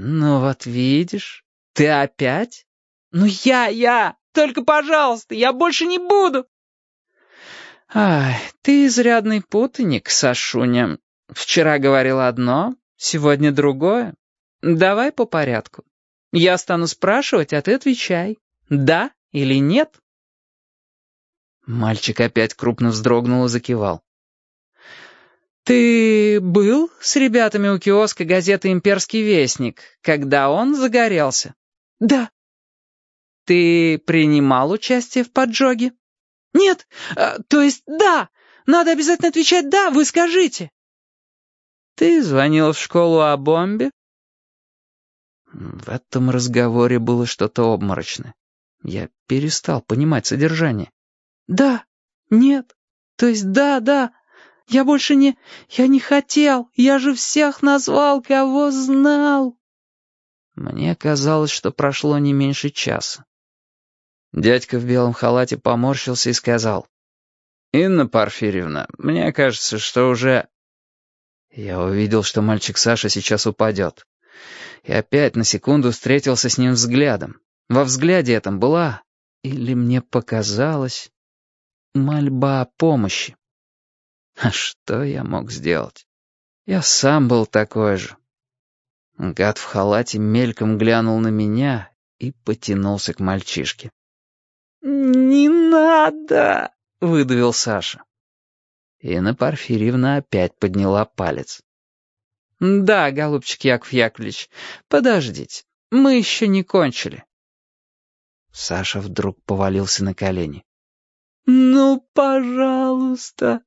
«Ну вот видишь, ты опять?» «Ну я, я! Только, пожалуйста, я больше не буду!» «Ай, ты изрядный путаник, Сашуня. Вчера говорил одно, сегодня другое. Давай по порядку. Я стану спрашивать, а ты отвечай, да или нет?» Мальчик опять крупно вздрогнул и закивал. «Ты был с ребятами у киоска газеты «Имперский вестник», когда он загорелся?» «Да». «Ты принимал участие в поджоге?» «Нет, э, то есть да. Надо обязательно отвечать «да», вы скажите». «Ты звонил в школу о бомбе?» В этом разговоре было что-то обморочное. Я перестал понимать содержание. «Да, нет, то есть да, да, я больше не... Я не хотел, я же всех назвал, кого знал!» Мне казалось, что прошло не меньше часа. Дядька в белом халате поморщился и сказал. «Инна Порфирьевна, мне кажется, что уже...» Я увидел, что мальчик Саша сейчас упадет. И опять на секунду встретился с ним взглядом. Во взгляде этом была, или мне показалось, мольба о помощи. А что я мог сделать? Я сам был такой же. Гад в халате мельком глянул на меня и потянулся к мальчишке. «Не надо!» — выдавил Саша. Инна Порфирьевна опять подняла палец. «Да, голубчик Яков Яковлевич, подождите, мы еще не кончили». Саша вдруг повалился на колени. «Ну, пожалуйста,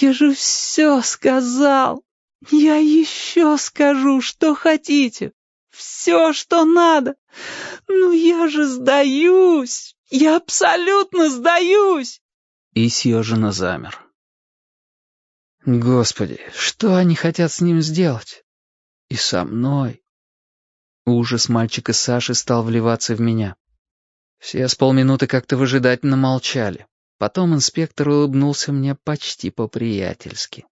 я же все сказал. Я еще скажу, что хотите. Все, что надо. Ну, я же сдаюсь. Я абсолютно сдаюсь. И съежина замер. Господи, что они хотят с ним сделать? И со мной. Ужас мальчика Саши стал вливаться в меня. Все с полминуты как-то выжидательно молчали. Потом инспектор улыбнулся мне почти по-приятельски.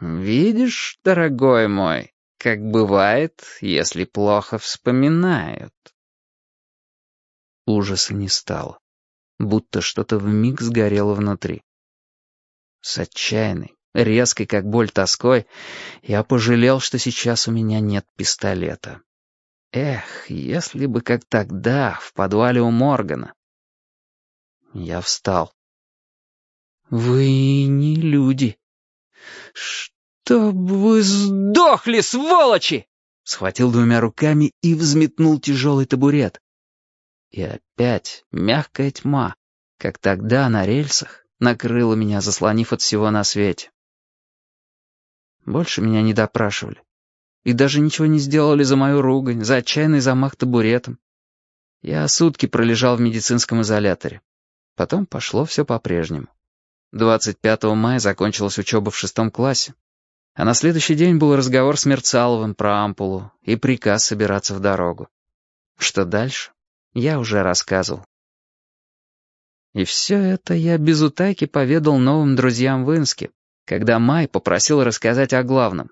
«Видишь, дорогой мой, как бывает, если плохо вспоминают». Ужаса не стало, будто что-то вмиг сгорело внутри. С отчаянной, резкой, как боль тоской, я пожалел, что сейчас у меня нет пистолета. Эх, если бы как тогда, в подвале у Моргана. Я встал. «Вы не люди». «Чтоб вы сдохли, сволочи!» Схватил двумя руками и взметнул тяжелый табурет. И опять мягкая тьма, как тогда на рельсах, накрыла меня, заслонив от всего на свете. Больше меня не допрашивали и даже ничего не сделали за мою ругань, за отчаянный замах табуретом. Я сутки пролежал в медицинском изоляторе. Потом пошло все по-прежнему. 25 мая закончилась учеба в шестом классе, а на следующий день был разговор с Мерцаловым про ампулу и приказ собираться в дорогу. Что дальше, я уже рассказывал. И все это я без утайки поведал новым друзьям в Инске, когда Май попросил рассказать о главном,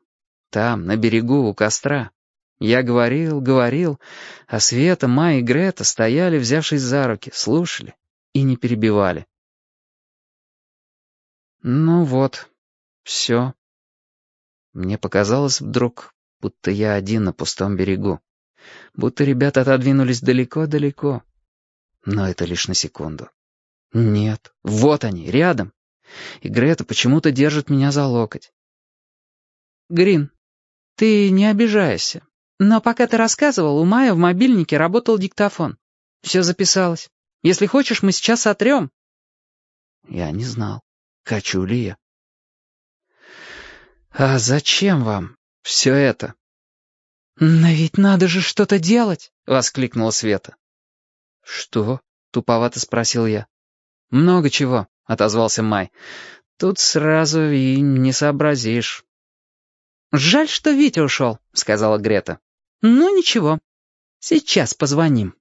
там, на берегу, у костра. Я говорил, говорил, а Света, Майя и Грета стояли, взявшись за руки, слушали и не перебивали. Ну вот, все. Мне показалось вдруг, будто я один на пустом берегу. Будто ребята отодвинулись далеко-далеко. Но это лишь на секунду. Нет, вот они, рядом. И Грета почему-то держит меня за локоть. «Грин, «Ты не обижайся. Но пока ты рассказывал, у Майя в мобильнике работал диктофон. Все записалось. Если хочешь, мы сейчас сотрем». Я не знал, хочу ли я. «А зачем вам все это?» «Но ведь надо же что-то делать!» — воскликнула Света. «Что?» — туповато спросил я. «Много чего», — отозвался Май. «Тут сразу и не сообразишь». «Жаль, что Витя ушел», — сказала Грета. «Ну, ничего. Сейчас позвоним».